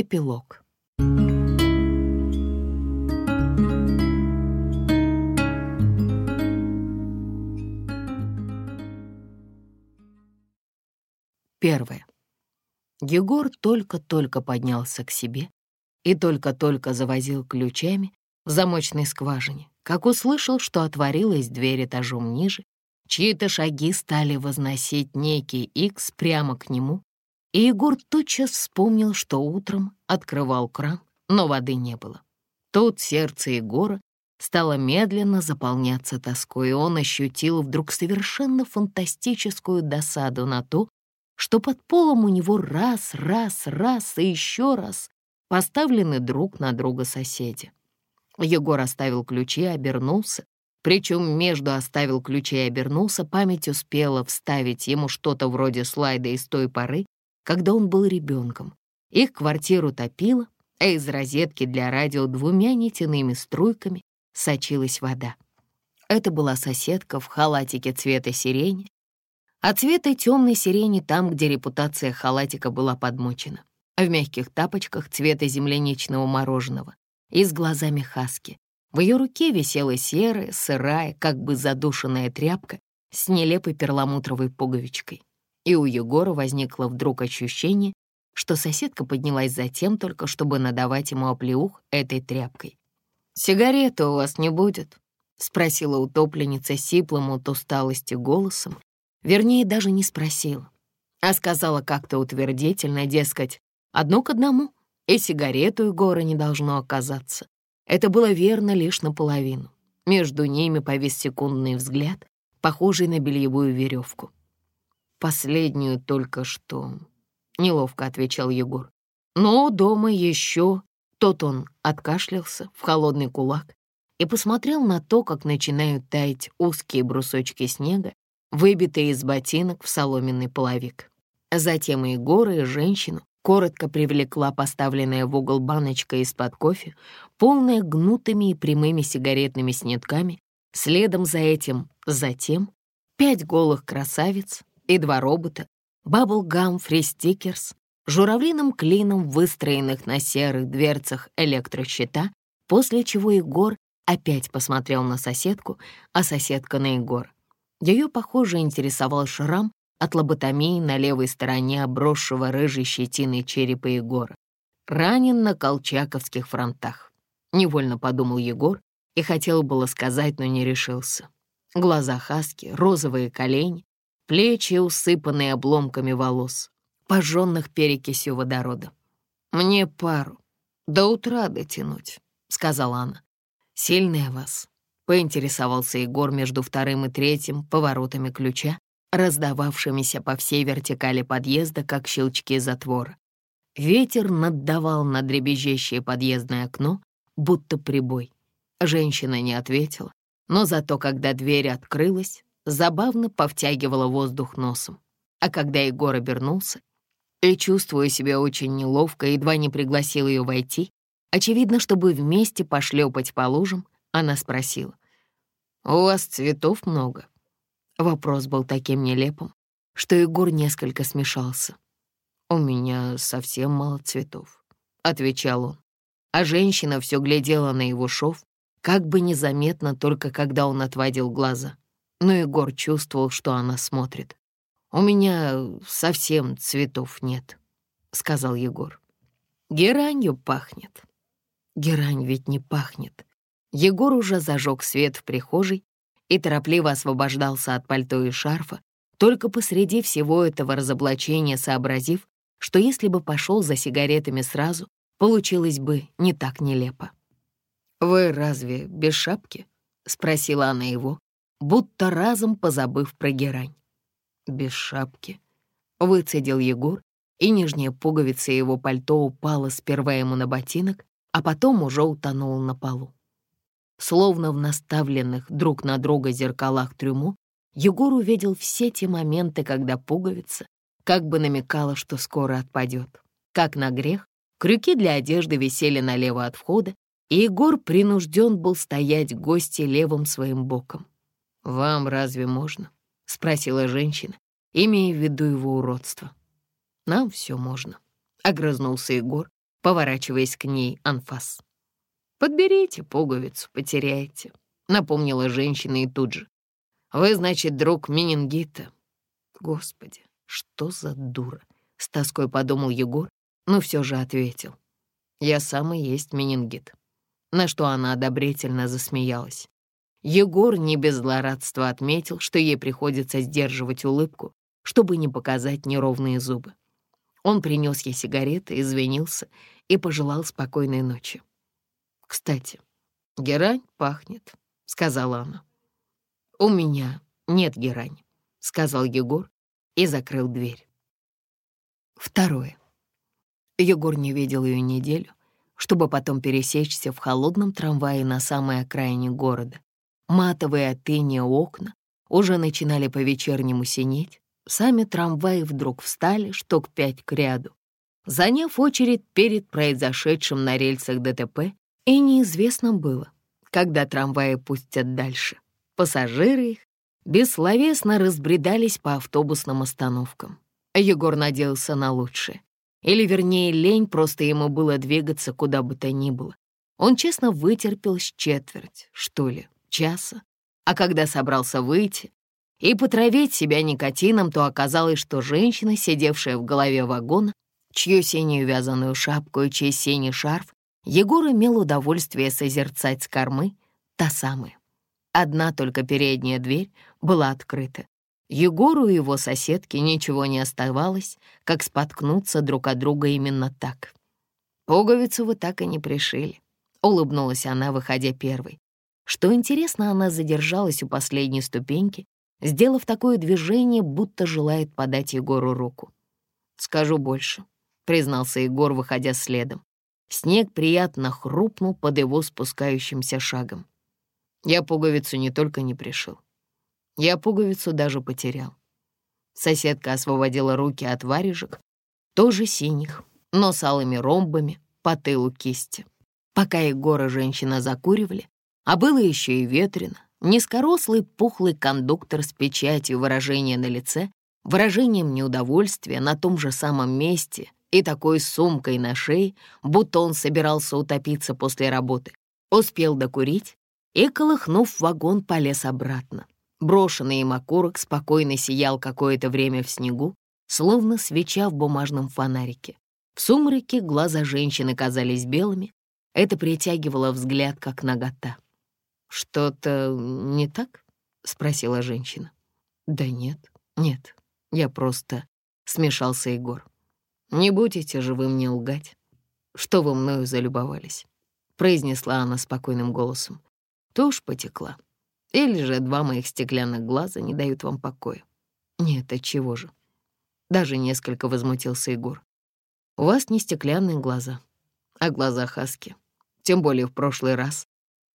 Эпилог. Первое. Егор только-только поднялся к себе и только-только завозил ключами в замочной скважине, как услышал, что отворилась дверь этажом ниже, чьи-то шаги стали возносить некий Икс прямо к нему, и Егор тотчас вспомнил, что утром открывал кран, но воды не было. Тут сердце Егора стало медленно заполняться тоской, и он ощутил вдруг совершенно фантастическую досаду на то, что под полом у него раз, раз, раз и еще раз поставлены друг на друга соседи. Егор оставил ключи и обернулся, причем между оставил ключи и обернулся, память успела вставить ему что-то вроде слайда из той поры, когда он был ребенком. Их квартиру топило, а из розетки для радио двумя нитяными струйками сочилась вода. Это была соседка в халатике цвета сирени, а цвета темной сирени там, где репутация халатика была подмочена, в мягких тапочках цвета земляничного мороженого и с глазами хаски. В ее руке висела серая, сырая, как бы задушенная тряпка с нелепой перламутровой пуговичкой. И у Егора возникло вдруг ощущение, что соседка поднялась затем только, чтобы надавать ему оплеух этой тряпкой. «Сигареты у вас не будет?» — спросила утопленница сиплым от усталости голосом, Вернее, даже не спросила, а сказала как-то утвердительно, дескать, одно к одному, и сигарету Егора не должно оказаться. Это было верно лишь наполовину. Между ними повис секундный взгляд, похожий на бельевую веревку. «Последнюю только что», — неловко отвечал Егор. «Но дома еще...» Тот он откашлялся в холодный кулак и посмотрел на то, как начинают таять узкие брусочки снега, выбитые из ботинок в соломенный половик. Затем и Егора, и женщину коротко привлекла поставленная в угол баночка из-под кофе, полная гнутыми и прямыми сигаретными снитками, следом за этим, затем, пять голых красавиц и два робота, Free Stickers, журавлиным клином выстроенных на серых дверцах электрощита, после чего Егор опять посмотрел на соседку, а соседка на Егора. Ее, похоже, интересовал шрам от лоботомии на левой стороне обросшего рыжей щетиной черепа Егора. Ранен на колчаковских фронтах. Невольно подумал Егор и хотел было сказать, но не решился. Глаза Хаски, розовые колени, плечи, усыпанные обломками волос, пожженных перекисью водорода. «Мне пару. До утра дотянуть», — сказала она. «Сильная вас. Поинтересовался Егор между вторым и третьим поворотами ключа, раздававшимися по всей вертикали подъезда, как щелчки затвора. Ветер наддавал на дребезжащее подъездное окно, будто прибой. Женщина не ответила, но зато, когда дверь открылась, забавно повтягивала воздух носом. А когда Егор обернулся и, чувствуя себя очень неловко, едва не пригласил ее войти, очевидно, чтобы вместе пошлепать по лужам, она спросила. «У вас цветов много?» Вопрос был таким нелепым, что Егор несколько смешался. «У меня совсем мало цветов», — отвечал он. А женщина все глядела на его шов, как бы незаметно, только когда он отводил глаза. Но Егор чувствовал, что она смотрит. «У меня совсем цветов нет», — сказал Егор. «Геранью пахнет». «Герань ведь не пахнет», Егор уже зажег свет в прихожей и торопливо освобождался от пальто и шарфа, только посреди всего этого разоблачения сообразив, что если бы пошел за сигаретами сразу, получилось бы не так нелепо. «Вы разве без шапки?» — спросила она его, будто разом позабыв про герань. «Без шапки», — выцедил Егор, и нижняя пуговица его пальто упала сперва ему на ботинок, а потом уже утонула на полу. Словно в наставленных друг на друга зеркалах трюму, Егор увидел все те моменты, когда пуговица как бы намекала, что скоро отпадет. Как на грех, крюки для одежды висели налево от входа, и Егор принужден был стоять гости левым своим боком. «Вам разве можно?» — спросила женщина, имея в виду его уродство. «Нам все можно», — огрызнулся Егор, поворачиваясь к ней анфас. «Подберите пуговицу, потеряете», — напомнила женщина и тут же. «Вы, значит, друг менингита». Господи, что за дура, с тоской подумал Егор, но все же ответил. Я сам и есть менингит. На что она одобрительно засмеялась. Егор не без злорадства отметил, что ей приходится сдерживать улыбку, чтобы не показать неровные зубы. Он принес ей сигареты, извинился и пожелал спокойной ночи. «Кстати, герань пахнет», — сказала она. «У меня нет герани», — сказал Егор и закрыл дверь. Второе. Егор не видел ее неделю, чтобы потом пересечься в холодном трамвае на самой окраине города. Матовые от окна уже начинали по-вечернему синеть. Сами трамваи вдруг встали, штук пять к ряду, заняв очередь перед произошедшим на рельсах ДТП, и неизвестно было, когда трамваи пустят дальше. Пассажиры их бессловесно разбредались по автобусным остановкам. Егор надеялся на лучшее. Или, вернее, лень, просто ему было двигаться куда бы то ни было. Он честно вытерпел с четверть, что ли, часа. А когда собрался выйти и потравить себя никотином, то оказалось, что женщина, сидевшая в голове вагона, чью синюю вязаную шапку и чей синий шарф, Егор имел удовольствие созерцать с кормы, та самая. Одна только передняя дверь была открыта, Егору и его соседке ничего не оставалось, как споткнуться друг от друга именно так. «Пуговицу вы так и не пришили», — улыбнулась она, выходя первой. Что интересно, она задержалась у последней ступеньки, сделав такое движение, будто желает подать Егору руку. «Скажу больше», — признался Егор, выходя следом. Снег приятно хрупнул под его спускающимся шагом. Я пуговицу не только не пришил, я пуговицу даже потерял. Соседка освободила руки от варежек, тоже синих, но с алыми ромбами по тылу кисти. Пока Егор и женщина закуривали, а было еще и ветрено, низкорослый пухлый кондуктор с печатью выражения на лице, выражением неудовольствия на том же самом месте и такой сумкой на шее, будто он собирался утопиться после работы, успел докурить и, колыхнув вагон, полез обратно. Брошенный им окурок спокойно сиял какое-то время в снегу, словно свеча в бумажном фонарике. В сумраке глаза женщины казались белыми, это притягивало взгляд, как нагота. «Что-то не так?» — спросила женщина. «Да нет, нет, я просто...» — смешался Егор. «Не будете же вы мне лгать, что вы мною залюбовались?» — произнесла она спокойным голосом. Тушь потекла. Или же два моих стеклянных глаза не дают вам покоя. Нет, от чего же? Даже несколько возмутился Егор. У вас не стеклянные глаза, а глаза Хаски. Тем более в прошлый раз.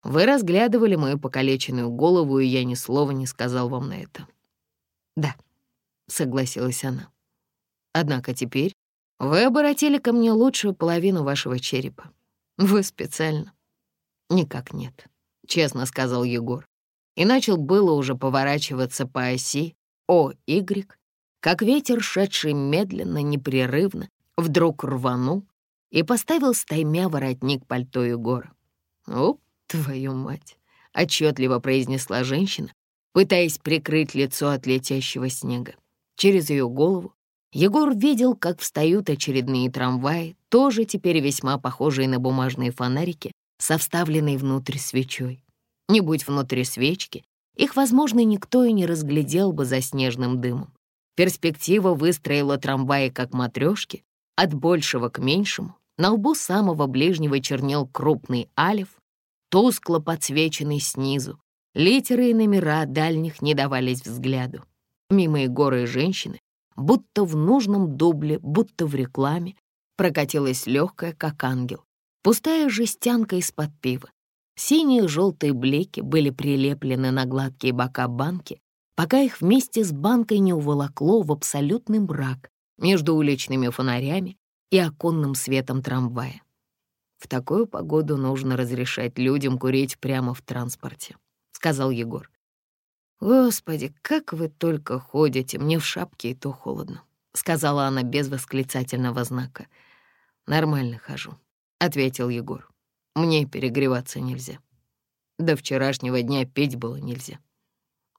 Вы разглядывали мою покалеченную голову, и я ни слова не сказал вам на это. Да, согласилась она. Однако теперь вы оборотили ко мне лучшую половину вашего черепа. Вы специально? Никак нет, честно сказал Егор и начал было уже поворачиваться по оси О-Y, как ветер, шедший медленно, непрерывно, вдруг рванул и поставил стаймя воротник пальто Егора. «О, твою мать!» — отчетливо произнесла женщина, пытаясь прикрыть лицо от летящего снега. Через ее голову Егор видел, как встают очередные трамваи, тоже теперь весьма похожие на бумажные фонарики, со вставленной внутрь свечой. Не будь внутри свечки, их, возможно, никто и не разглядел бы за снежным дымом. Перспектива выстроила трамваи как матрешки, от большего к меньшему. На лбу самого ближнего чернел крупный алиф, тускло подсвеченный снизу. Литеры и номера дальних не давались взгляду. Мимо горы и женщины, будто в нужном дубле, будто в рекламе, прокатилась легкая, как ангел, пустая жестянка из-под пива. Синие и желтые блеки были прилеплены на гладкие бока банки, пока их вместе с банкой не уволокло в абсолютный мрак между уличными фонарями и оконным светом трамвая. «В такую погоду нужно разрешать людям курить прямо в транспорте», — сказал Егор. «Господи, как вы только ходите, мне в шапке и то холодно», — сказала она без восклицательного знака. «Нормально хожу», — ответил Егор. «Мне перегреваться нельзя. До вчерашнего дня пить было нельзя».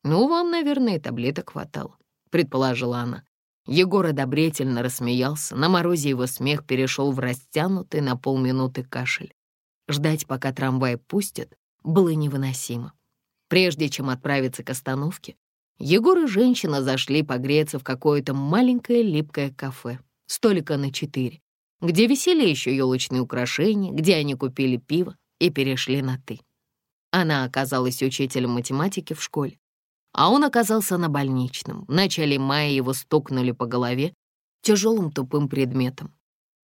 «Ну, вам, наверное, таблеток хватало», — предположила она. Егор одобрительно рассмеялся. На морозе его смех перешел в растянутый на полминуты кашель. Ждать, пока трамвай пустят, было невыносимо. Прежде чем отправиться к остановке, Егор и женщина зашли погреться в какое-то маленькое липкое кафе, столика на четыре, где висели еще елочные украшения, где они купили пиво и перешли на «ты». Она оказалась учителем математики в школе, а он оказался на больничном. В начале мая его стукнули по голове тяжелым тупым предметом.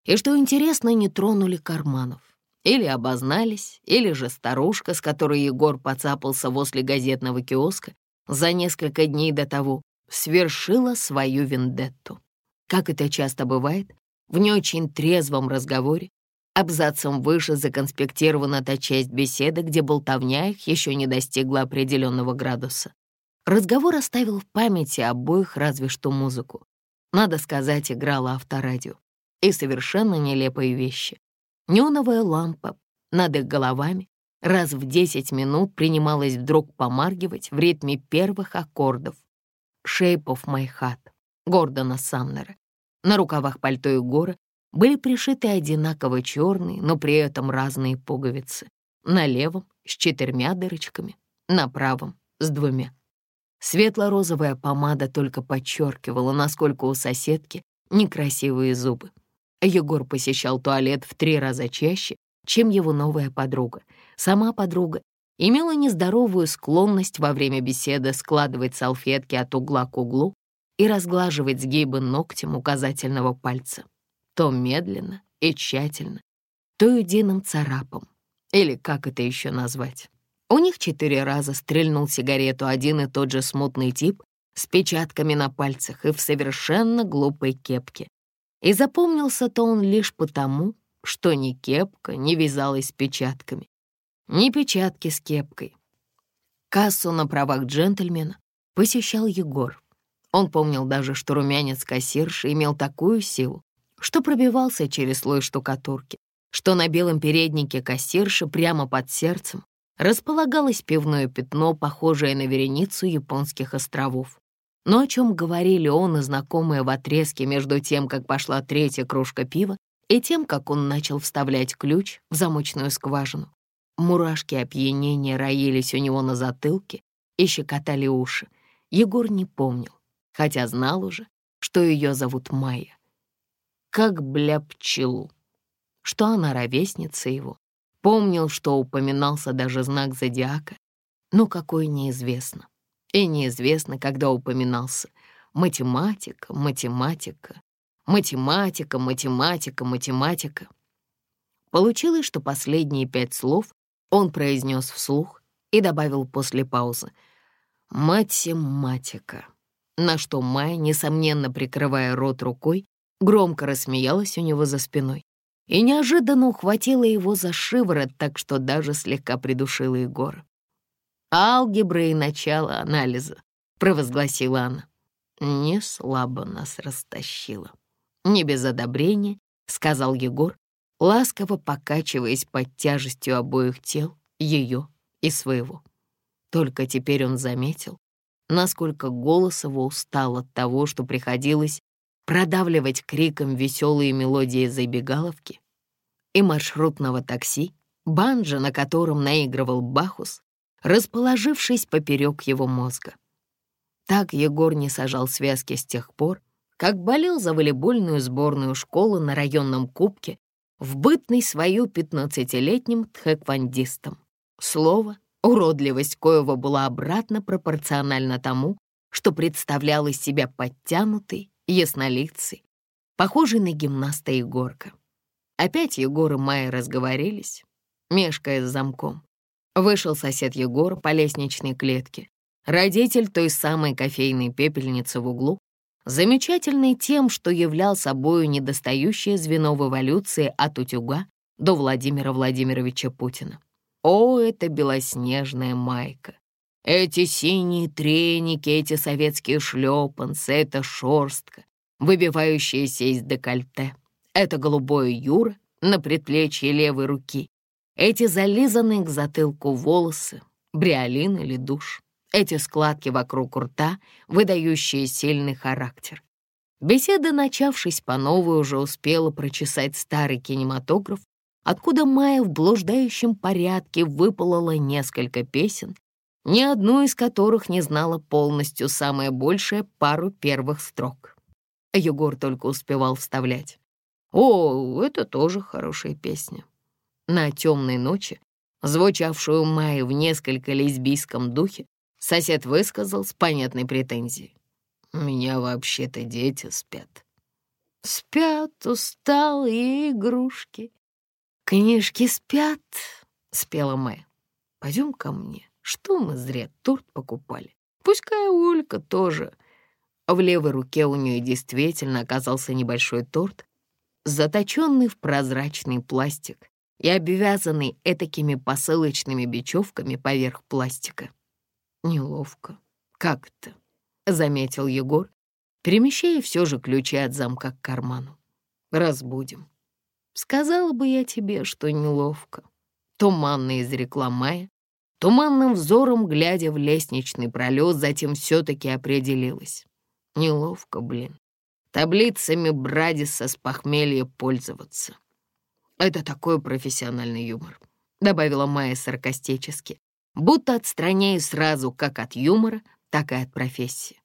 И что интересно, не тронули карманов. Или обознались, или же старушка, с которой Егор поцапался возле газетного киоска за несколько дней до того, свершила свою вендетту. Как это часто бывает, в не очень трезвом разговоре абзацем выше законспектирована та часть беседы, где болтовня их еще не достигла определенного градуса. Разговор оставил в памяти обоих разве что музыку. Надо сказать, играла авторадио. И совершенно нелепые вещи. Неоновая лампа над их головами раз в 10 минут принималась вдруг помаргивать в ритме первых аккордов «Shape of my heart» Гордона Самнера. На рукавах пальто Егора были пришиты одинаково черные, но при этом разные пуговицы. На левом — с четырьмя дырочками, на правом — с двумя. Светло-розовая помада только подчеркивала, насколько у соседки некрасивые зубы. Егор посещал туалет в три раза чаще, чем его новая подруга. Сама подруга имела нездоровую склонность во время беседы складывать салфетки от угла к углу и разглаживать сгибы ногтем указательного пальца. То медленно и тщательно, то единым царапом, или как это еще назвать. У них четыре раза стрельнул сигарету один и тот же смутный тип с печатками на пальцах и в совершенно глупой кепке. И запомнился-то он лишь потому, что ни кепка не вязалась с печатками, ни печатки с кепкой. Кассу на правах джентльмена посещал Егор. Он помнил даже, что румянец кассирши имел такую силу, что пробивался через слой штукатурки, что на белом переднике кассирши прямо под сердцем располагалось пивное пятно, похожее на вереницу японских островов. Но о чем говорили он и знакомые в отрезке между тем, как пошла третья кружка пива, и тем, как он начал вставлять ключ в замочную скважину. Мурашки опьянения роились у него на затылке и щекотали уши. Егор не помнил, хотя знал уже, что ее зовут Майя. Как бля пчелу, что она ровесница его, Помнил, что упоминался даже знак зодиака, но какой неизвестно. И неизвестно, когда упоминался. Математика, математика, математика, математика, математика. Получилось, что последние пять слов он произнес вслух и добавил после паузы «математика», на что Майя, несомненно прикрывая рот рукой, громко рассмеялась у него за спиной и неожиданно ухватила его за шиворот, так что даже слегка придушила Егора. «Алгебра и начало анализа», — провозгласила она. «Не слабо нас растащила». «Не без одобрения», — сказал Егор, ласково покачиваясь под тяжестью обоих тел, ее и своего. Только теперь он заметил, насколько голос его устал от того, что приходилось продавливать криком веселые мелодии забегаловки и маршрутного такси, банджа, на котором наигрывал Бахус, расположившись поперек его мозга. Так Егор не сажал связки с тех пор, как болел за волейбольную сборную школы на районном кубке в бытный свою пятнадцатилетним тхэквондистом. Слово, уродливость коего была обратно пропорциональна тому, что представлял из себя подтянутый, яснолицый, похожий на гимнаста Егорка. Опять Егор и Майя разговорились, мешкая с замком. Вышел сосед Егора по лестничной клетке, родитель той самой кофейной пепельницы в углу, замечательный тем, что являл собою недостающее звено в эволюции от утюга до Владимира Владимировича Путина. О, это белоснежная майка! Эти синие треники, эти советские шлепанцы, эта шорстка, выбивающаяся из декольте. Это голубое Юра на предплечье левой руки. Эти зализанные к затылку волосы, бриолин или душ. Эти складки вокруг рта, выдающие сильный характер. Беседа, начавшись по новой, уже успела прочесать старый кинематограф, откуда Майя в блуждающем порядке выпалала несколько песен, ни одну из которых не знала полностью самое большее пару первых строк. Егор только успевал вставлять. «О, это тоже хорошая песня». На темной ночи, звучавшую Майю в несколько лесбийском духе, сосед высказал с понятной претензией. «У меня вообще-то дети спят». «Спят усталые игрушки. Книжки спят», — спела Майя. «Пойдем ко мне». Что мы зря торт покупали? Пускай Олька тоже. В левой руке у нее действительно оказался небольшой торт, заточенный в прозрачный пластик и обвязанный этакими посылочными бечевками поверх пластика. Неловко. Как это? Заметил Егор, перемещая все же ключи от замка к карману. Разбудим. Сказала бы я тебе, что неловко. Туманно изрекла Майя, Туманным взором, глядя в лестничный пролет, затем все-таки определилась. Неловко, блин. Таблицами Брадиса с похмелья пользоваться. Это такой профессиональный юмор, добавила Майя саркастически, будто отстраняясь сразу как от юмора, так и от профессии.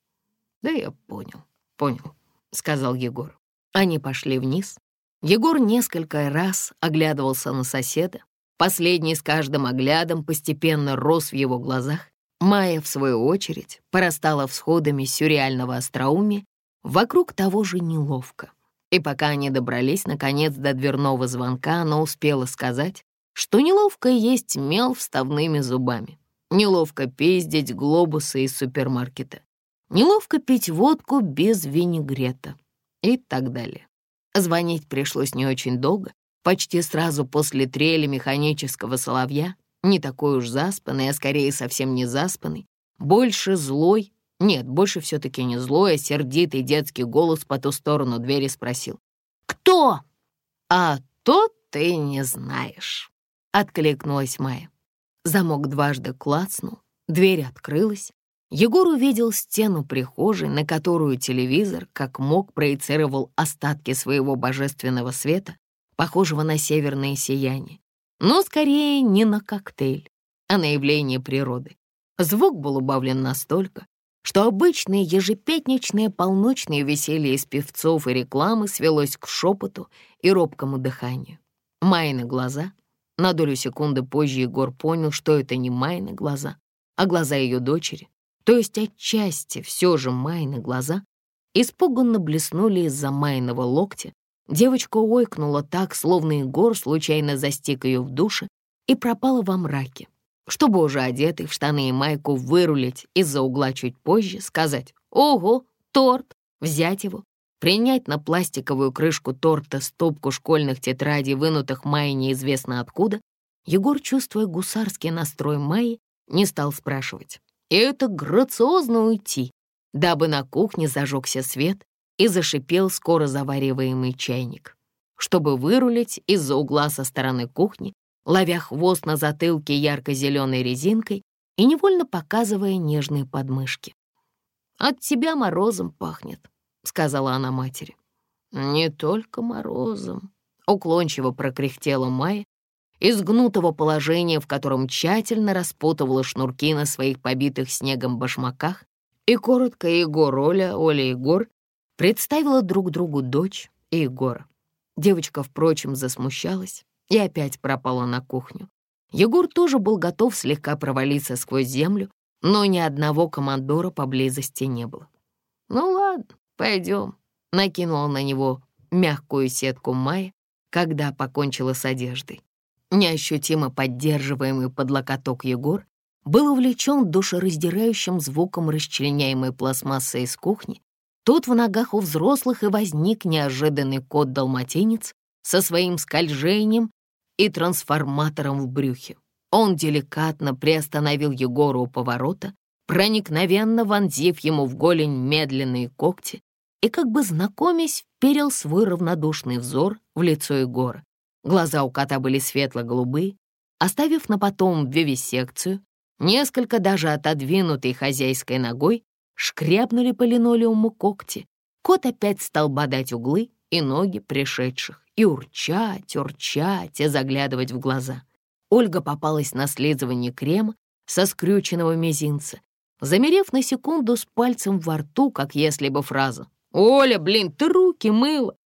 Да я понял, понял, сказал Егор. Они пошли вниз. Егор несколько раз оглядывался на соседа, Последний с каждым оглядом постепенно рос в его глазах. Майя, в свою очередь, порастала всходами сюрреального остроумия, вокруг того же неловко. И пока они добрались, наконец, до дверного звонка, она успела сказать, что неловко есть мел вставными зубами, неловко пиздить глобусы из супермаркета, неловко пить водку без винегрета и так далее. Звонить пришлось не очень долго, Почти сразу после трели механического соловья, не такой уж заспанный, а скорее совсем не заспанный, больше злой, нет, больше все-таки не злой, а сердитый детский голос по ту сторону двери спросил. «Кто?» «А то ты не знаешь», — откликнулась Майя. Замок дважды клацнул, дверь открылась. Егор увидел стену прихожей, на которую телевизор, как мог, проецировал остатки своего божественного света, похожего на северное сияние, но скорее не на коктейль, а на явление природы. Звук был убавлен настолько, что обычное ежепятничное полночное веселье из певцов и рекламы свелось к шепоту и робкому дыханию. Майны глаза. На долю секунды позже Егор понял, что это не Майны глаза, а глаза ее дочери, то есть отчасти все же Майны глаза, испуганно блеснули из-за Майного локтя, Девочка ойкнула так, словно Егор случайно застиг ее в душе и пропала во мраке. Чтобы уже одетый в штаны и майку вырулить из-за угла чуть позже, сказать «Ого, торт!», взять его, принять на пластиковую крышку торта стопку школьных тетрадей, вынутых Майей неизвестно откуда, Егор, чувствуя гусарский настрой Майи, не стал спрашивать. И это грациозно уйти, дабы на кухне зажегся свет, и зашипел скоро завариваемый чайник. Чтобы вырулить из-за угла со стороны кухни, ловя хвост на затылке ярко-зеленой резинкой и невольно показывая нежные подмышки. «От тебя морозом пахнет», — сказала она матери. «Не только морозом», — уклончиво прокряхтела Майя, из гнутого положения, в котором тщательно распутывала шнурки на своих побитых снегом башмаках, и коротко Егор Оля, Оля Егор представила друг другу дочь и Егора. Девочка, впрочем, засмущалась и опять пропала на кухню. Егор тоже был готов слегка провалиться сквозь землю, но ни одного командора поблизости не было. «Ну ладно, пойдем», — накинула на него мягкую сетку Майя, когда покончила с одеждой. Неощутимо поддерживаемый под локоток Егор был увлечен душераздирающим звуком расчленяемой пластмассы из кухни Тут в ногах у взрослых и возник неожиданный кот-далматинец со своим скольжением и трансформатором в брюхе. Он деликатно приостановил Егору у поворота, проникновенно вонзив ему в голень медленные когти и, как бы знакомясь, вперил свой равнодушный взор в лицо Егора. Глаза у кота были светло-голубые, оставив на потом вивисекцию, несколько даже отодвинутой хозяйской ногой, шкрябнули по линолеуму когти. Кот опять стал бодать углы и ноги пришедших, и урчать, урчать, и заглядывать в глаза. Ольга попалась на слизывание крема со скрюченного мизинца, замерев на секунду с пальцем во рту, как если бы фраза «Оля, блин, ты руки мыла!»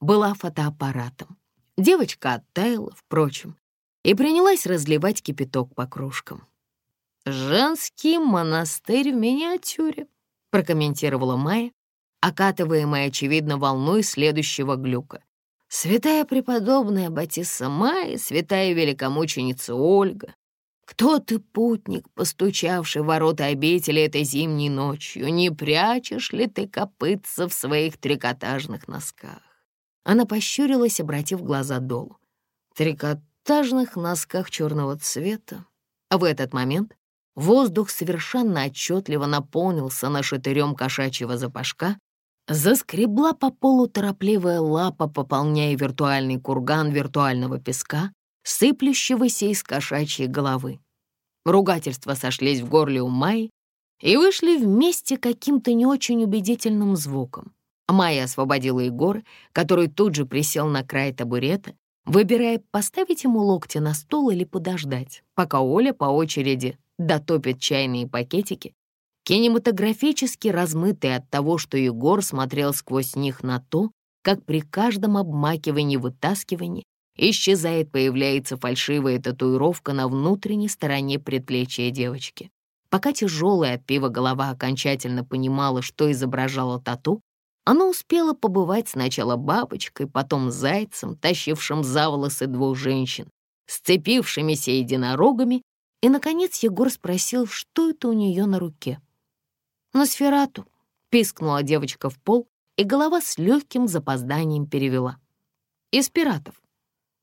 была фотоаппаратом. Девочка оттаяла, впрочем, и принялась разливать кипяток по кружкам. «Женский монастырь в миниатюре», — прокомментировала Майя, окатываемая, очевидно, волной следующего глюка. «Святая преподобная Батисса Майя, святая великомученица Ольга, кто ты, путник, постучавший в ворота обители этой зимней ночью? Не прячешь ли ты копытца в своих трикотажных носках? Она пощурилась, обратив глаза долу. Трикотажных носках черного цвета. А в этот момент воздух совершенно отчетливо наполнился нашатырем кошачьего запашка, заскребла по полу торопливая лапа, пополняя виртуальный курган виртуального песка, сыплющегося из кошачьей головы. Ругательства сошлись в горле у Майи и вышли вместе каким-то не очень убедительным звуком. Майя освободила Егора, который тут же присел на край табурета, выбирая, поставить ему локти на стол или подождать, пока Оля по очереди дотопит чайные пакетики, кинематографически размытые от того, что Егор смотрел сквозь них на то, как при каждом обмакивании-вытаскивании Исчезает, появляется фальшивая татуировка на внутренней стороне предплечья девочки. Пока тяжелая от пива голова окончательно понимала, что изображала тату, она успела побывать сначала бабочкой, потом зайцем, тащившим за волосы двух женщин, сцепившимися единорогами, и, наконец, Егор спросил, что это у нее на руке. «Носферату», — пискнула девочка в пол, и голова с легким запозданием перевела. «Из пиратов».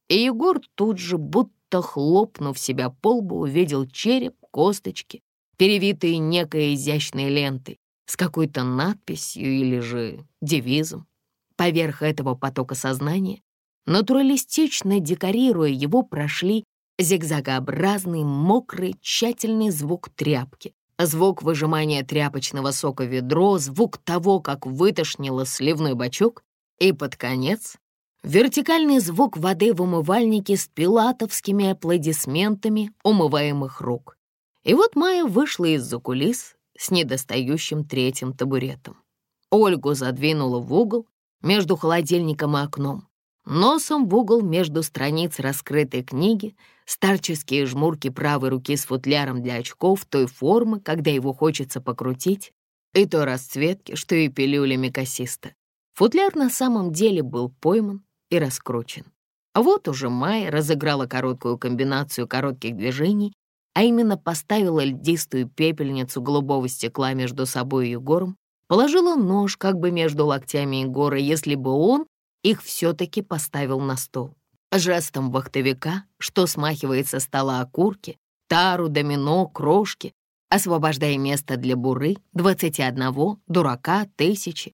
И Егор тут же, будто хлопнув себя по лбу, увидел череп, косточки, перевитые некой изящной лентой с какой-то надписью или же девизом. Поверх этого потока сознания, натуралистично декорируя его, прошли зигзагообразный, мокрый, тщательный звук тряпки, звук выжимания тряпочного сока в ведро, звук того, как вытошнило сливной бачок, и под конец Вертикальный звук воды в умывальнике с пилатовскими аплодисментами умываемых рук. И вот Майя вышла из-за кулис с недостающим третьим табуретом. Ольгу задвинула в угол между холодильником и окном. Носом в угол между страниц раскрытой книги, старческие жмурки правой руки с футляром для очков той формы, когда его хочется покрутить, и той расцветки, что и пилюлями кассиста. Футляр на самом деле был пойман, и раскручен. А вот уже Майя разыграла короткую комбинацию коротких движений, а именно поставила льдистую пепельницу голубого стекла между собой и Егором, положила нож как бы между локтями Егора, если бы он их все-таки поставил на стол. Жестом вахтовика, что смахивает со стола окурки, тару, домино, крошки, освобождая место для буры, двадцати одного, дурака, тысячи,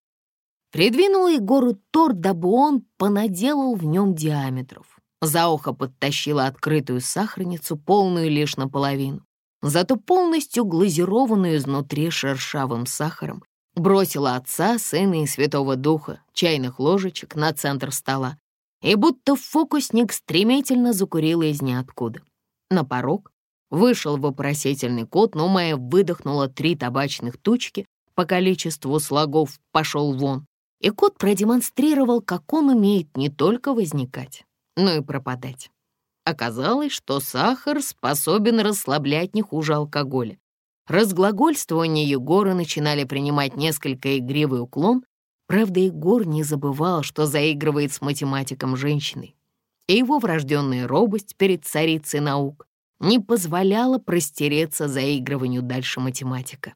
Придвинула Егору торт, дабы он понаделал в нем диаметров. За ухо подтащила открытую сахарницу, полную лишь наполовину, зато полностью глазированную изнутри шершавым сахаром, бросила отца, сына и святого духа, чайных ложечек на центр стола, и будто фокусник стремительно закурила из ниоткуда. На порог вышел вопросительный кот, но Майя выдохнула три табачных тучки по количеству слогов «пошел вон», и кот продемонстрировал, как он умеет не только возникать, но и пропадать. Оказалось, что сахар способен расслаблять не хуже алкоголя. Разглагольствования Егора начинали принимать несколько игривый уклон, правда, Егор не забывал, что заигрывает с математиком женщиной, и его врожденная робость перед царицей наук не позволяла простереться заигрыванию дальше математика.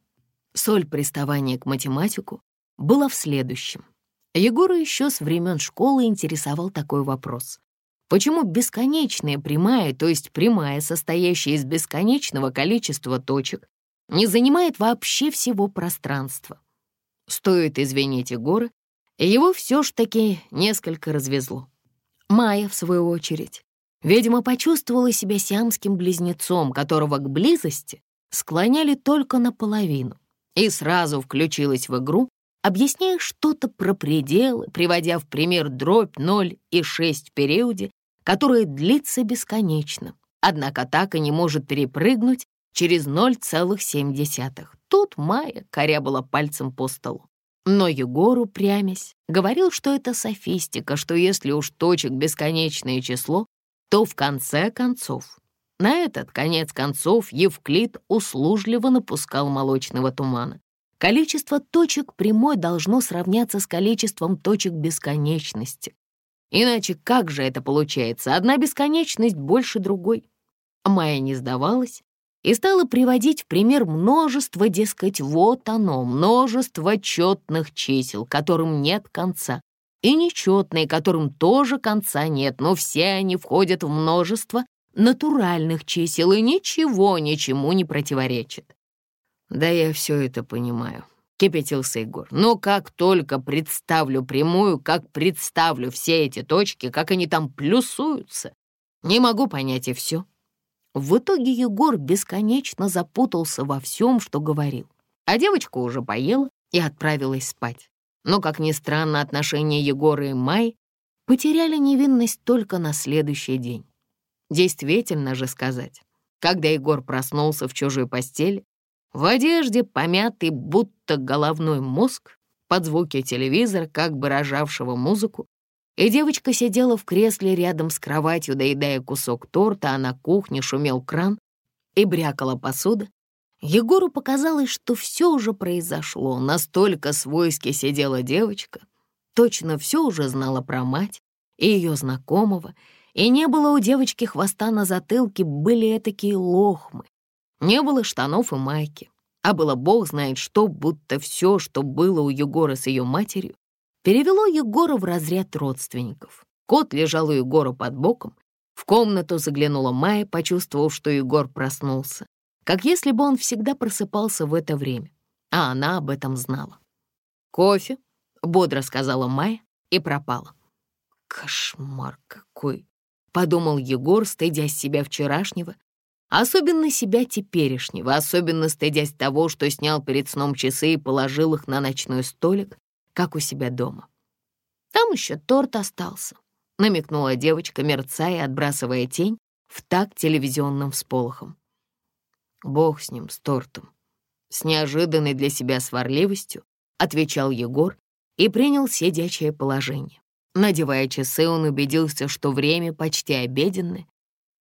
Соль приставания к математику была в следующем. Егора еще с времен школы интересовал такой вопрос. Почему бесконечная прямая, то есть прямая, состоящая из бесконечного количества точек, не занимает вообще всего пространства? Стоит извинить Егора, его все ж таки несколько развезло. Майя, в свою очередь, видимо, почувствовала себя сиамским близнецом, которого к близости склоняли только наполовину, и сразу включилась в игру, объясняя что-то про пределы, приводя в пример дробь 0 и 6 в периоде, которая длится бесконечно, однако так и не может перепрыгнуть через 0,7. Тут Майя корябала пальцем по столу. Но Егор, упрямясь, говорил, что это софистика, что если уж точек бесконечное число, то в конце концов. На этот конец концов Евклид услужливо напускал молочного тумана. Количество точек прямой должно сравняться с количеством точек бесконечности. Иначе как же это получается? Одна бесконечность больше другой. Майя не сдавалась и стала приводить в пример множество, дескать, вот оно, множество четных чисел, которым нет конца, и нечетные, которым тоже конца нет, но все они входят в множество натуральных чисел, и ничего ничему не противоречит. «Да я все это понимаю», — кипятился Егор. «Но как только представлю прямую, как представлю все эти точки, как они там плюсуются, не могу понять и все». В итоге Егор бесконечно запутался во всем, что говорил. А девочка уже поела и отправилась спать. Но, как ни странно, отношения Егора и Май потеряли невинность только на следующий день. Действительно же сказать, когда Егор проснулся в чужой постели, в одежде помятый, будто головной мозг, под звуки телевизора, как бы рожавшего музыку, и девочка сидела в кресле рядом с кроватью, доедая кусок торта, а на кухне шумел кран и брякала посуда. Егору показалось, что все уже произошло, настолько свойски сидела девочка, точно все уже знала про мать и ее знакомого, и не было у девочки хвоста на затылке, были такие лохмы, не было штанов и майки, а было бог знает что, будто все, что было у Егора с ее матерью, перевело Егора в разряд родственников. Кот лежал у Егора под боком. В комнату заглянула Майя, почувствовав, что Егор проснулся, как если бы он всегда просыпался в это время, а она об этом знала. «Кофе», — бодро сказала Майя и пропала. «Кошмар какой!» — подумал Егор, стыдясь себя вчерашнего, особенно себя теперешнего, особенно стыдясь того, что снял перед сном часы и положил их на ночной столик, как у себя дома. Там еще торт остался, намекнула девочка, мерцая, отбрасывая тень в такт телевизионным всполохом. Бог с ним, с тортом. С неожиданной для себя сварливостью отвечал Егор и принял сидячее положение. Надевая часы, он убедился, что время почти обеденное.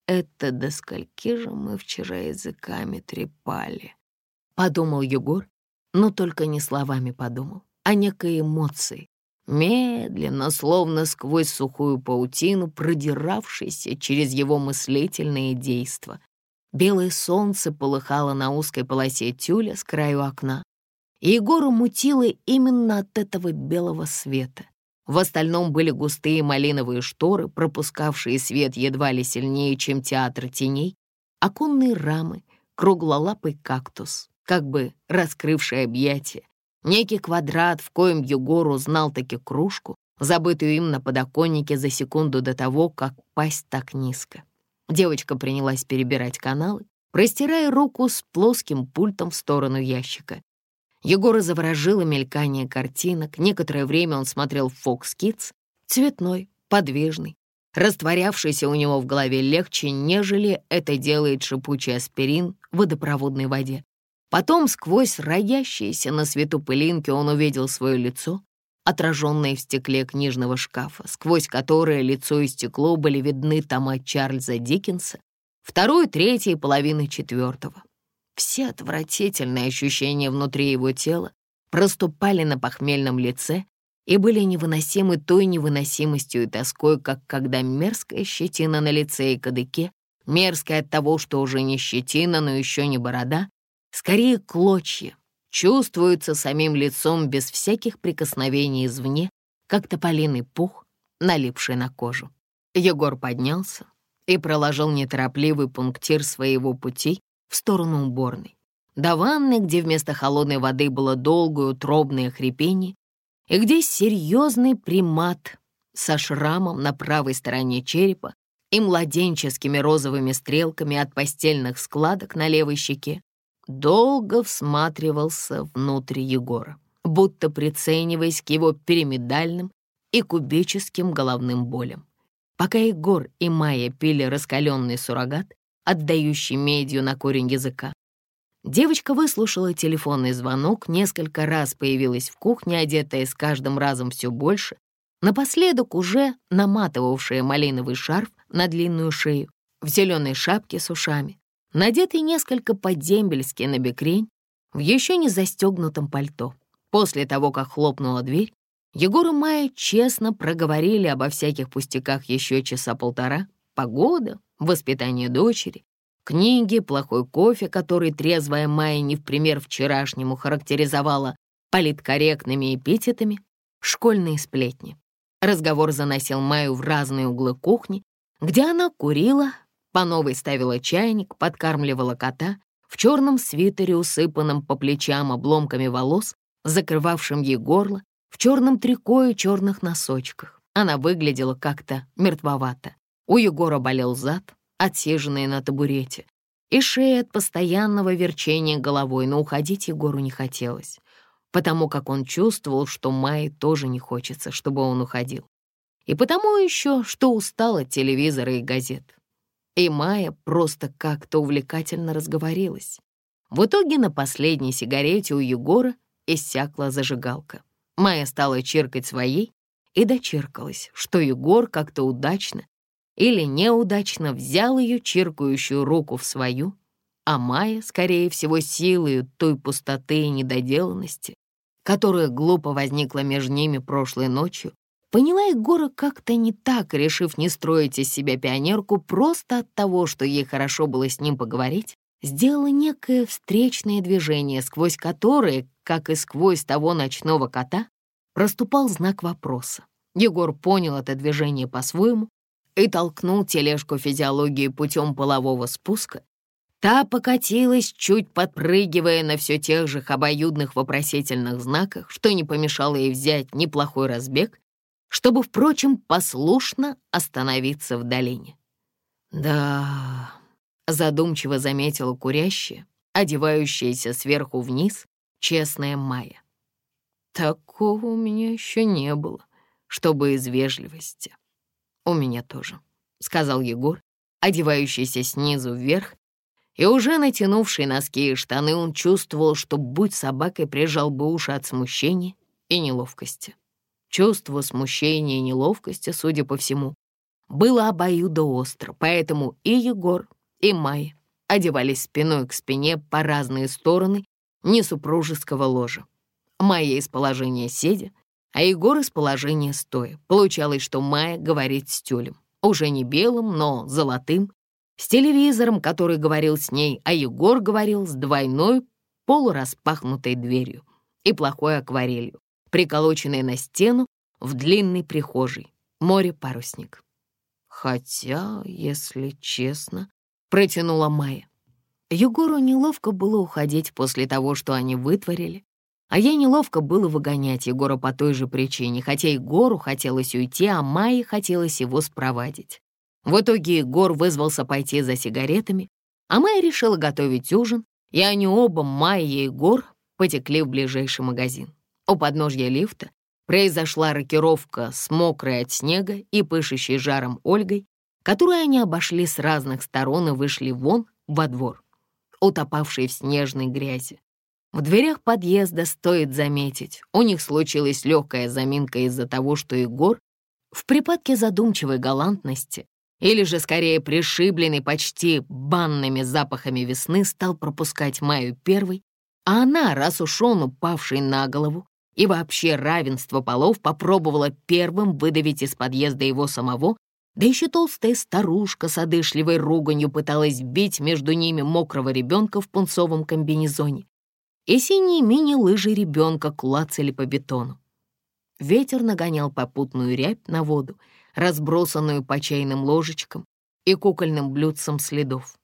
«Это до скольки же мы вчера языками трепали?» — подумал Егор, но только не словами подумал а некой эмоции, медленно, словно сквозь сухую паутину, продиравшейся через его мыслительные действа. Белое солнце полыхало на узкой полосе тюля с краю окна, и Егору мутило именно от этого белого света. В остальном были густые малиновые шторы, пропускавшие свет едва ли сильнее, чем театр теней, оконные рамы, круглолапый кактус, как бы раскрывший объятия, Некий квадрат, в коем Егор узнал таки кружку, забытую им на подоконнике за секунду до того, как пасть так низко. Девочка принялась перебирать каналы, простирая руку с плоским пультом в сторону ящика. Егора заворожило мелькание картинок. Некоторое время он смотрел Fox Kids, цветной, подвижный, растворявшийся у него в голове легче, нежели это делает шипучий аспирин в водопроводной воде. Потом сквозь роящиеся на свету пылинки он увидел свое лицо, отраженное в стекле книжного шкафа, сквозь которое лицо и стекло были видны тома Чарльза Диккенса, второй, третьей половины четвертого. Все отвратительные ощущения внутри его тела проступали на похмельном лице и были невыносимы той невыносимостью и тоской, как когда мерзкая щетина на лице и кадыке, мерзкая от того, что уже не щетина, но еще не борода, скорее клочья, чувствуются самим лицом без всяких прикосновений извне, как тополиный пух, налипший на кожу. Егор поднялся и проложил неторопливый пунктир своего пути в сторону уборной. До ванны, где вместо холодной воды было долгое утробное хрипение, и где серьезный примат со шрамом на правой стороне черепа и младенческими розовыми стрелками от постельных складок на левой щеке, долго всматривался внутрь Егора, будто прицениваясь к его пирамидальным и кубическим головным болям. Пока Егор и Майя пили раскаленный суррогат, отдающий медью на корень языка, девочка выслушала телефонный звонок, несколько раз появилась в кухне, одетая с каждым разом все больше, напоследок уже наматывавшая малиновый шарф на длинную шею, в зеленой шапке с ушами, надетый несколько по-дембельски на бекрень, в еще не застегнутом пальто. После того, как хлопнула дверь, Егор и Майя честно проговорили обо всяких пустяках еще часа полтора. Погода, воспитание дочери, книги, плохой кофе, который трезвая Майя не в пример вчерашнему характеризовала политкорректными эпитетами, школьные сплетни. Разговор заносил Майю в разные углы кухни, где она курила, по новой ставила чайник, подкармливала кота в черном свитере, усыпанном по плечам обломками волос, закрывавшим ей горло, в черном трико и черных носочках. Она выглядела как-то мертвовато. У Егора болел зад, отсиженный на табурете, и шея от постоянного верчения головой, но уходить Егору не хотелось, потому как он чувствовал, что Майе тоже не хочется, чтобы он уходил. И потому еще, что устал от телевизора и газет. И Майя просто как-то увлекательно разговорилась. В итоге на последней сигарете у Егора иссякла зажигалка. Майя стала чиркать своей и дочиркалась, что Егор как-то удачно или неудачно взял ее чиркающую руку в свою, а Майя, скорее всего, силою той пустоты и недоделанности, которая глупо возникла между ними прошлой ночью, Поняла Егора как-то не так, решив не строить из себя пионерку просто от того, что ей хорошо было с ним поговорить, сделала некое встречное движение, сквозь которое, как и сквозь того ночного кота, проступал знак вопроса. Егор понял это движение по-своему и толкнул тележку физиологии путем полового спуска. Та покатилась, чуть подпрыгивая на все тех же обоюдных вопросительных знаках, что не помешало ей взять неплохой разбег чтобы, впрочем, послушно остановиться в долине. «Да», — задумчиво заметила курящая, одевающаяся сверху вниз, честная Майя. «Такого у меня еще не было, чтобы из вежливости». «У меня тоже», — сказал Егор, одевающийся снизу вверх, и уже натянувший носки и штаны он чувствовал, что, будь собакой, прижал бы уши от смущения и неловкости. Чувство смущения и неловкости, судя по всему, было обоюдоостро, поэтому и Егор, и Майя одевались спиной к спине по разные стороны несупружеского ложа. Майя из положения сидя, а Егор из положения стоя. Получалось, что Майя говорит с тюлем, уже не белым, но золотым, с телевизором, который говорил с ней, а Егор говорил с двойной полураспахнутой дверью и плохой акварелью приколоченной на стену в длинной прихожей, море-парусник. «Хотя, если честно», — протянула Майя. Егору неловко было уходить после того, что они вытворили, а ей неловко было выгонять Егора по той же причине, хотя Егору хотелось уйти, а Майе хотелось его спровадить. В итоге Егор вызвался пойти за сигаретами, а Майя решила готовить ужин, и они оба, Майя и Егор, потекли в ближайший магазин. У подножья лифта произошла рокировка с мокрой от снега и пышущей жаром Ольгой, которую они обошли с разных сторон и вышли вон во двор, утопавший в снежной грязи. В дверях подъезда, стоит заметить, у них случилась легкая заминка из-за того, что Егор в припадке задумчивой галантности или же скорее пришибленный почти банными запахами весны стал пропускать Маю первой, а она, раз уж он упавший на голову, и вообще равенство полов попробовала первым выдавить из подъезда его самого, да еще толстая старушка с одышливой руганью пыталась бить между ними мокрого ребенка в пунцовом комбинезоне, и синие мини-лыжи ребенка клацали по бетону. Ветер нагонял попутную рябь на воду, разбросанную по чайным ложечкам и кукольным блюдцам следов.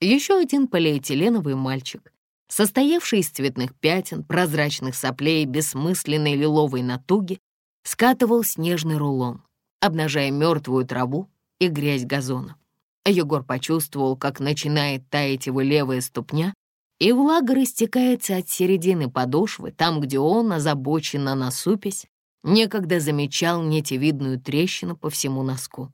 Еще один полиэтиленовый мальчик состоявший из цветных пятен, прозрачных соплей и бессмысленной лиловой натуги, скатывал снежный рулон, обнажая мертвую траву и грязь газона. Егор почувствовал, как начинает таять его левая ступня, и влага растекается от середины подошвы, там, где он, озабоченно насупясь, некогда замечал нитевидную трещину по всему носку.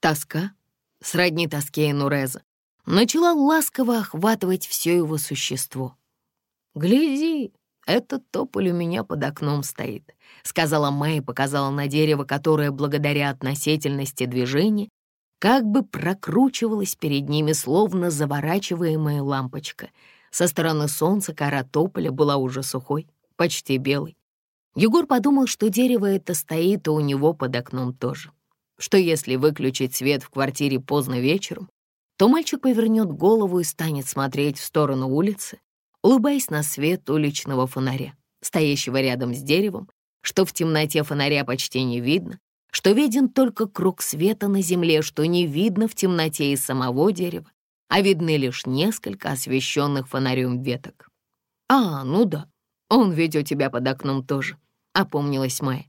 Тоска, сродни тоске Энуреза, начала ласково охватывать все его существо. «Гляди, этот тополь у меня под окном стоит», — сказала Майя и показала на дерево, которое, благодаря относительности движения, как бы прокручивалось перед ними, словно заворачиваемая лампочка. Со стороны солнца кора тополя была уже сухой, почти белой. Егор подумал, что дерево это стоит, и у него под окном тоже. Что если выключить свет в квартире поздно вечером, то мальчик повернет голову и станет смотреть в сторону улицы, улыбаясь на свет уличного фонаря, стоящего рядом с деревом, что в темноте фонаря почти не видно, что виден только круг света на земле, что не видно в темноте и самого дерева, а видны лишь несколько освещенных фонарем веток. «А, ну да, он ведь у тебя под окном тоже», — опомнилась Майя.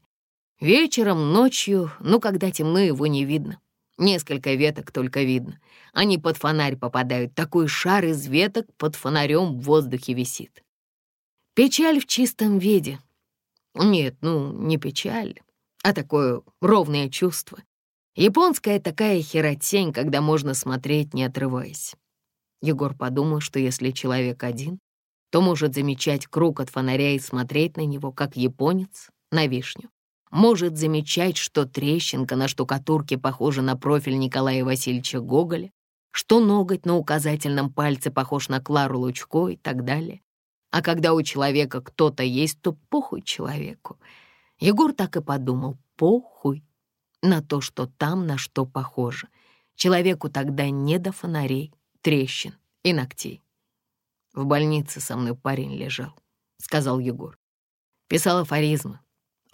«Вечером, ночью, ну, когда темно, его не видно. Несколько веток только видно. Они под фонарь попадают. Такой шар из веток под фонарем в воздухе висит. Печаль в чистом виде. Нет, ну, не печаль, а такое ровное чувство. Японская такая херотень, когда можно смотреть, не отрываясь. Егор подумал, что если человек один, то может замечать круг от фонаря и смотреть на него, как японец, на вишню может замечать, что трещинка на штукатурке похожа на профиль Николая Васильевича Гоголя, что ноготь на указательном пальце похож на Клару Лучко и так далее. А когда у человека кто-то есть, то похуй человеку. Егор так и подумал, похуй на то, что там на что похоже. Человеку тогда не до фонарей, трещин и ногтей. В больнице со мной парень лежал, — сказал Егор. Писал афоризмы,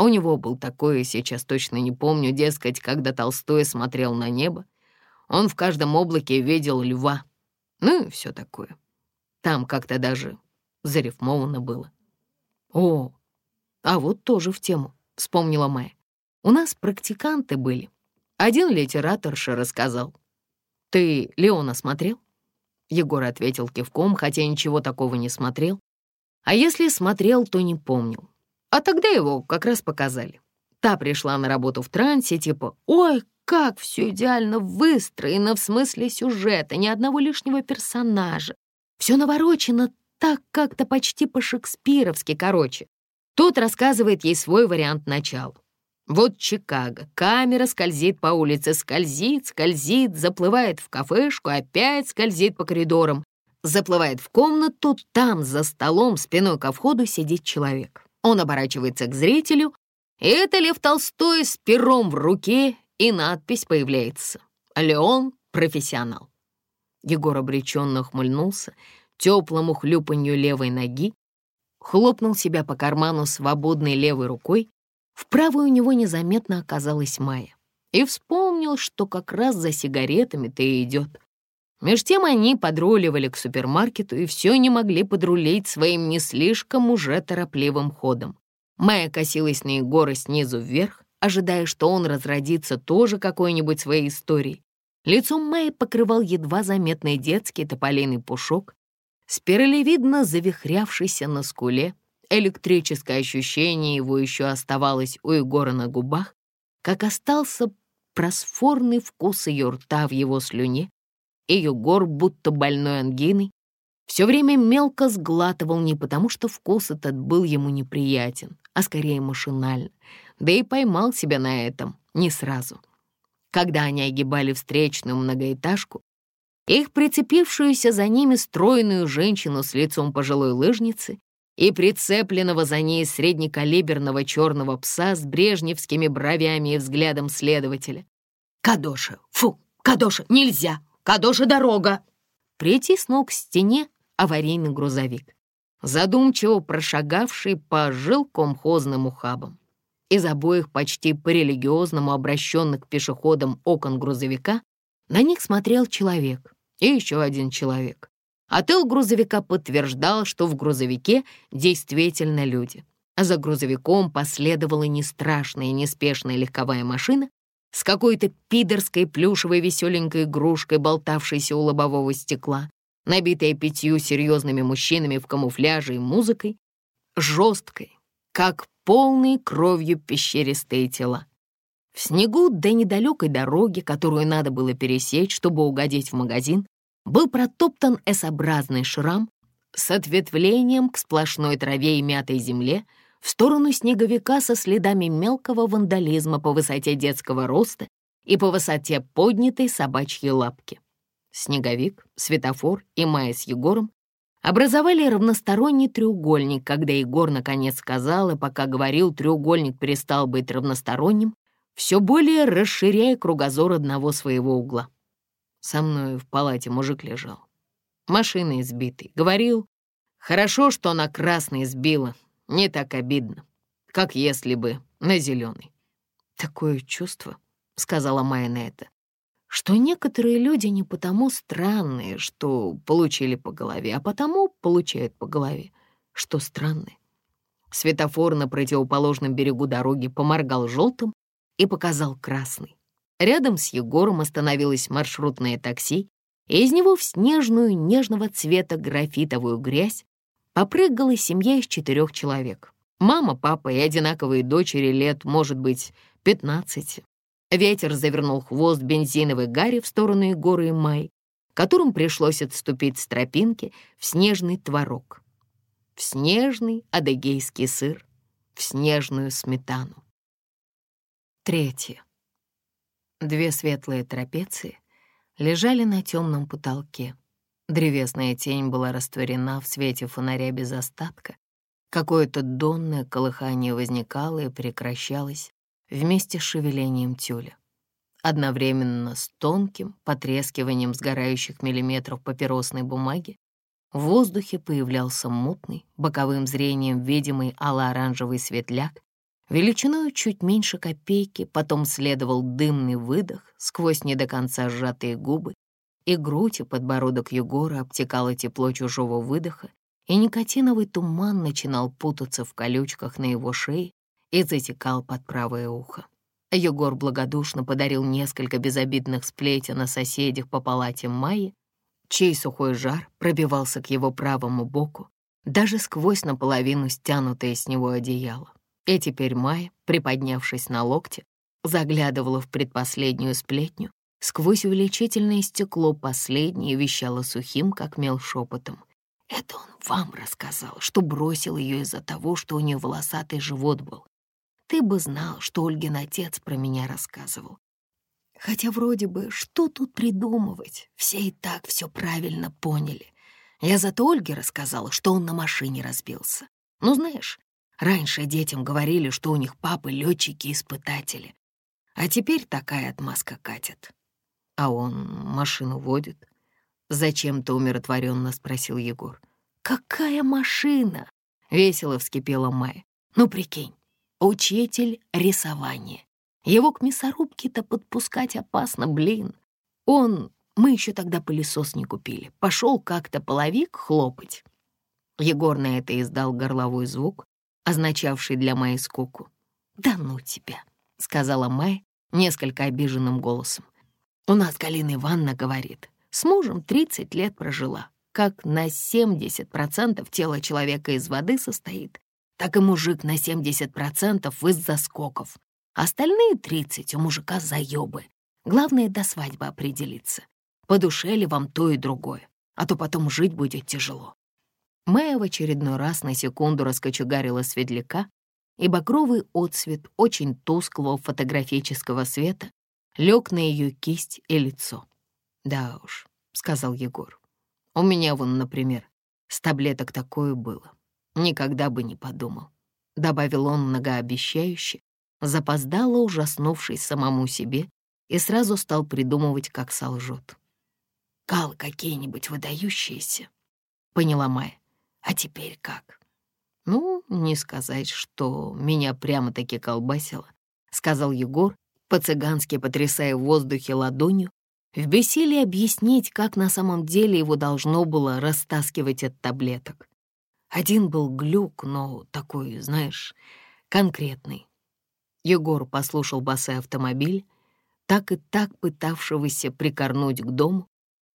у него был такой, сейчас точно не помню, дескать, когда Толстой смотрел на небо, он в каждом облаке видел льва. Ну и все такое. Там как-то даже зарифмовано было. О, а вот тоже в тему, вспомнила Майя. У нас практиканты были. Один литераторша рассказал. Ты Леона смотрел? Егор ответил кивком, хотя ничего такого не смотрел. А если смотрел, то не помнил. А тогда его как раз показали. Та пришла на работу в трансе, типа «Ой, как все идеально выстроено в смысле сюжета, ни одного лишнего персонажа. Все наворочено так как-то почти по-шекспировски, короче». Тут рассказывает ей свой вариант начала. Вот Чикаго. Камера скользит по улице, скользит, скользит, заплывает в кафешку, опять скользит по коридорам, заплывает в комнату, там за столом спиной ко входу сидит человек. Он оборачивается к зрителю, и это Лев Толстой с пером в руке, и надпись появляется «Леон — профессионал». Егор обреченно хмыльнулся теплому хлюпанью левой ноги, хлопнул себя по карману свободной левой рукой, в правой у него незаметно оказалась Майя, и вспомнил, что как раз за сигаретами-то и идет. Меж тем они подруливали к супермаркету и все не могли подрулить своим не слишком уже торопливым ходом. Майя косилась на Егора снизу вверх, ожидая, что он разродится тоже какой-нибудь своей историей. Лицом Майи покрывал едва заметный детский тополиный пушок, спиралевидно завихрявшийся на скуле. Электрическое ощущение его еще оставалось у Егора на губах, как остался просфорный вкус ее рта в его слюне, и Егор, будто больной ангиной, все время мелко сглатывал не потому, что вкус этот был ему неприятен, а скорее машинально, да и поймал себя на этом не сразу. Когда они огибали встречную многоэтажку, их прицепившуюся за ними стройную женщину с лицом пожилой лыжницы и прицепленного за ней среднекалиберного черного пса с брежневскими бровями и взглядом следователя. «Кадоша! Фу! Кадоша! Нельзя! Кадоша дорога!» Притиснул к стене аварийный грузовик, задумчиво прошагавший по жилком хозным ухабам. Из обоих почти по-религиозному обращенных к пешеходам окон грузовика на них смотрел человек и еще один человек. а тыл грузовика подтверждал, что в грузовике действительно люди. А за грузовиком последовала не страшная неспешная легковая машина с какой-то пидорской плюшевой веселенькой игрушкой, болтавшейся у лобового стекла, набитая пятью серьезными мужчинами в камуфляже и музыкой, жесткой, как полные кровью пещеристые тела. В снегу до недалекой дороги, которую надо было пересечь, чтобы угодить в магазин, был протоптан S-образный шрам с ответвлением к сплошной траве и мятой земле в сторону снеговика со следами мелкого вандализма по высоте детского роста и по высоте поднятой собачьей лапки. Снеговик, светофор и Майя с Егором образовали равносторонний треугольник, когда Егор наконец сказал, и пока говорил, треугольник перестал быть равносторонним, все более расширяя кругозор одного своего угла. Со мной в палате мужик лежал. Машина избитый. Говорил, хорошо, что на красный сбила. Не так обидно, как если бы на зеленый. Такое чувство, — сказала это, что некоторые люди не потому странные, что получили по голове, а потому получают по голове, что странные. Светофор на противоположном берегу дороги поморгал желтым и показал красный. Рядом с Егором остановилось маршрутное такси, и из него в снежную нежного цвета графитовую грязь попрыгала семья из четырех человек. Мама, папа и одинаковые дочери лет, может быть, пятнадцати. Ветер завернул хвост бензиновой гари в сторону Егора и Май, которым пришлось отступить с тропинки в снежный творог, в снежный адыгейский сыр, в снежную сметану. Третье. Две светлые трапеции лежали на темном потолке. Древесная тень была растворена в свете фонаря без остатка. Какое-то донное колыхание возникало и прекращалось вместе с шевелением тюля. Одновременно с тонким потрескиванием сгорающих миллиметров папиросной бумаги в воздухе появлялся мутный, боковым зрением видимый ало-оранжевый светляк, Величиной чуть меньше копейки, потом следовал дымный выдох сквозь не до конца сжатые губы, и грудь и подбородок Егора обтекало тепло чужого выдоха, и никотиновый туман начинал путаться в колючках на его шее и затекал под правое ухо. Егор благодушно подарил несколько безобидных сплетен о соседях по палате Майи, чей сухой жар пробивался к его правому боку, даже сквозь наполовину стянутое с него одеяло. И теперь Майя, приподнявшись на локте, заглядывала в предпоследнюю сплетню, сквозь увеличительное стекло последнее вещала сухим, как мел шепотом. «Это он вам рассказал, что бросил ее из-за того, что у нее волосатый живот был. Ты бы знал, что Ольгин отец про меня рассказывал. Хотя вроде бы, что тут придумывать? Все и так все правильно поняли. Я зато Ольге рассказала, что он на машине разбился. Ну, знаешь, Раньше детям говорили, что у них папы летчики-испытатели. А теперь такая отмазка катит. А он машину водит? Зачем-то умиротворенно спросил Егор. «Какая машина?» — весело вскипела Майя. «Ну, прикинь, учитель рисования. Его к мясорубке-то подпускать опасно, блин. Он... Мы еще тогда пылесос не купили. Пошел как-то половик хлопать». Егор на это издал горловой звук, означавший для Майи скуку. «Да ну тебя», — сказала Майя несколько обиженным голосом. «У нас Галина Ивановна говорит, с мужем 30 лет прожила. Как на 70% тело человека из воды состоит, так и мужик на 70% из заскоков. Остальные 30 у мужика заёбы. Главное, до свадьбы определиться. По душе ли вам то и другое, а то потом жить будет тяжело. Мэя в очередной раз на секунду раскочегарила светляка, и багровый отсвет очень тусклого фотографического света лег на ее кисть и лицо. «Да уж», — сказал Егор, — «у меня вон, например, с таблеток такое было. Никогда бы не подумал», — добавил он многообещающе, запоздало ужаснувшись самому себе, и сразу стал придумывать, как солжет. «Кал какие-нибудь выдающиеся», — поняла Майя. А теперь как? Ну, не сказать, что меня прямо-таки колбасило, сказал Егор, по-цыгански потрясая в воздухе ладонью в бессилии объяснить, как на самом деле его должно было растаскивать от таблеток. Один был глюк, но такой, знаешь, конкретный. Егор послушал босой автомобиль, так и так пытавшегося прикорнуть к дому,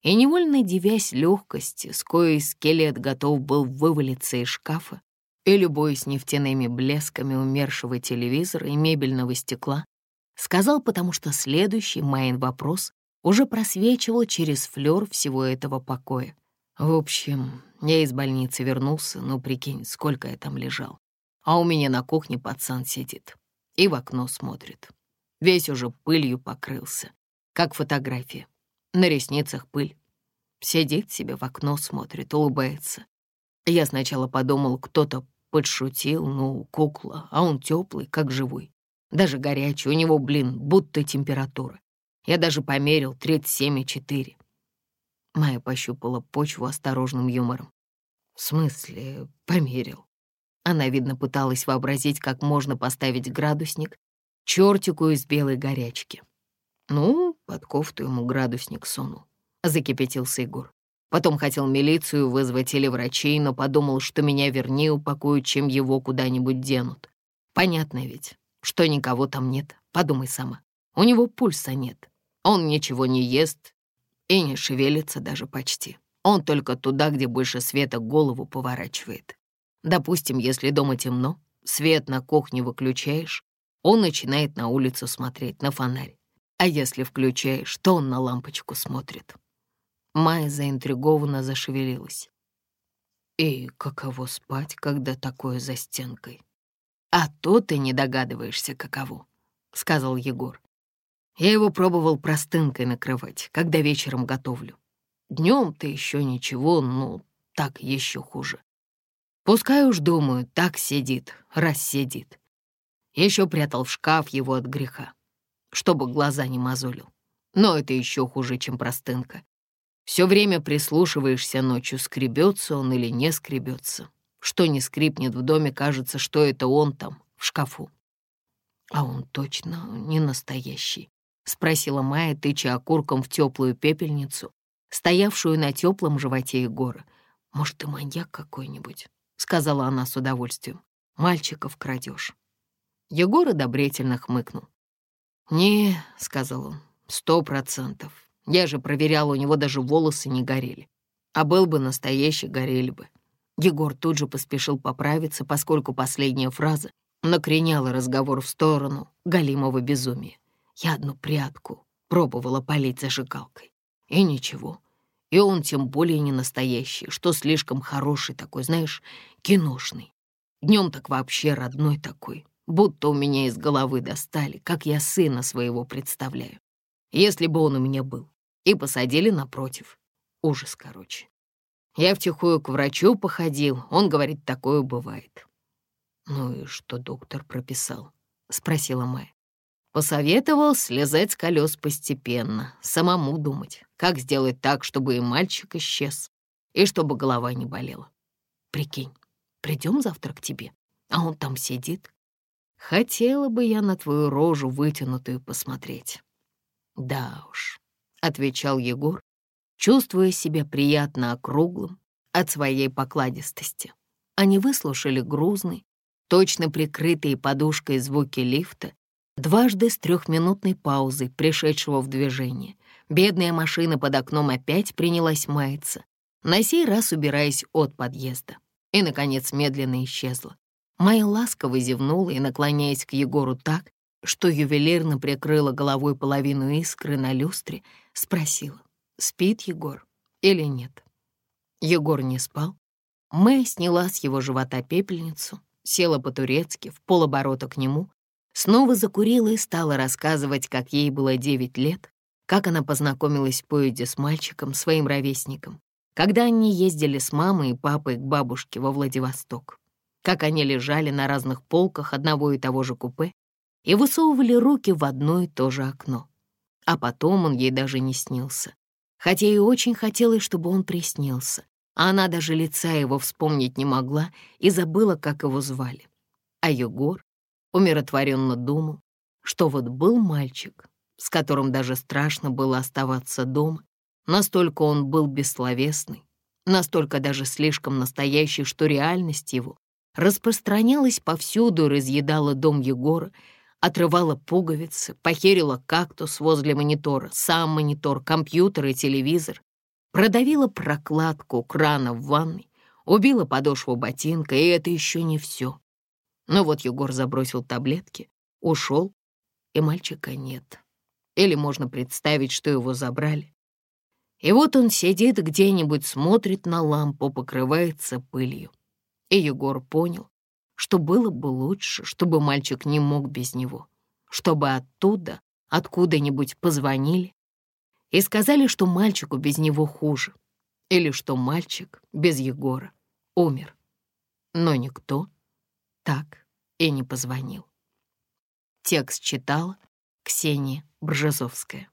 и, невольно девясь легкости, с коей скелет готов был вывалиться из шкафа, и, любуясь нефтяными блесками умершего телевизора и мебельного стекла, сказал, потому что следующий Майн вопрос уже просвечивал через флёр всего этого покоя. В общем, я из больницы вернулся, ну, прикинь, сколько я там лежал. А у меня на кухне пацан сидит и в окно смотрит. Весь уже пылью покрылся, как фотография. На ресницах пыль. Сидит себе в окно, смотрит, улыбается. Я сначала подумал, кто-то подшутил, ну, кукла, а он теплый, как живой. Даже горячий, у него, блин, будто температура. Я даже померил 37,4. Майя пощупала почву осторожным юмором. В смысле, померил? Она, видно, пыталась вообразить, как можно поставить градусник чертику из белой горячки. Ну, под кофту ему градусник сунул. Закипятился Егор. Потом хотел милицию вызвать или врачей, но подумал, что меня вернее упакуют, чем его куда-нибудь денут. Понятно ведь, что никого там нет. Подумай сама. У него пульса нет. Он ничего не ест и не шевелится даже почти. Он только туда, где больше света, голову поворачивает. Допустим, если дома темно, свет на кухне выключаешь, он начинает на улицу смотреть, на фонарь. А если включаешь, то он на лампочку смотрит. Майя заинтригованно зашевелилась. И каково спать, когда такое за стенкой? А то ты не догадываешься, каково, — сказал Егор. Я его пробовал простынкой накрывать, когда вечером готовлю. Днем-то еще ничего, ну, так еще хуже. Пускай уж, думаю, так сидит, раз сидит. Еще прятал в шкаф его от греха, чтобы глаза не мозолил. Но это еще хуже, чем простынка. Все время прислушиваешься ночью, скребется он или не скребется. Что не скрипнет в доме, кажется, что это он там, в шкафу. А он точно не настоящий, — спросила Майя, тыча окурком в теплую пепельницу, стоявшую на теплом животе Егора. «Может, ты маньяк какой-нибудь?» сказала она с удовольствием. «Мальчиков крадешь». Егор одобрительно хмыкнул. «Не», — сказал он, — «сто процентов. Я же проверял, у него даже волосы не горели. А был бы настоящий, горели бы». Егор тут же поспешил поправиться, поскольку последняя фраза накреняла разговор в сторону галимого безумия. Я одну прядку пробовала полить зажигалкой. И ничего. И он тем более не настоящий, что слишком хороший такой, знаешь, киношный. Днем так вообще родной такой, будто у меня из головы достали, как я сына своего представляю. Если бы он у меня был. И посадили напротив. Ужас, короче. Я втихую к врачу походил, он говорит, такое бывает. «Ну и что доктор прописал?» — спросила Майя. Посоветовал слезать с колес постепенно, самому думать, как сделать так, чтобы и мальчик исчез, и чтобы голова не болела. Прикинь, придем завтра к тебе, а он там сидит. Хотела бы я на твою рожу вытянутую посмотреть. Да уж, — отвечал Егор, чувствуя себя приятно округлым от своей покладистости. Они выслушали грузный, точно прикрытые подушкой звуки лифта Дважды с трехминутной паузой, пришедшего в движение, бедная машина под окном опять принялась маяться, на сей раз убираясь от подъезда. И, наконец, медленно исчезла. Майя ласково зевнула и, наклоняясь к Егору так, что ювелирно прикрыла головой половину искры на люстре, спросила, спит Егор или нет. Егор не спал. Мэй сняла с его живота пепельницу, села по-турецки, в полоборота к нему Снова закурила и стала рассказывать, как ей было 9 лет, как она познакомилась в поезде с мальчиком, своим ровесником, когда они ездили с мамой и папой к бабушке во Владивосток, как они лежали на разных полках одного и того же купе и высовывали руки в одно и то же окно. А потом он ей даже не снился, хотя и очень хотелось, чтобы он приснился, а она даже лица его вспомнить не могла и забыла, как его звали. А Егор умиротворенно думал, что вот был мальчик, с которым даже страшно было оставаться дома. Настолько он был бессловесный, настолько даже слишком настоящий, что реальность его распространялась повсюду и разъедала дом Егора, отрывала пуговицы, похерила кактус возле монитора, сам монитор, компьютер и телевизор, продавила прокладку крана в ванной, убила подошву ботинка, и это еще не все. Но вот Егор забросил таблетки, ушел, и мальчика нет. Или можно представить, что его забрали. И вот он сидит где-нибудь, смотрит на лампу, покрывается пылью. И Егор понял, что было бы лучше, чтобы мальчик не мог без него, чтобы оттуда, откуда-нибудь позвонили и сказали, что мальчику без него хуже, или что мальчик без Егора умер. Но никто так и не позвонил. Текст читала Ксения Бржезовская.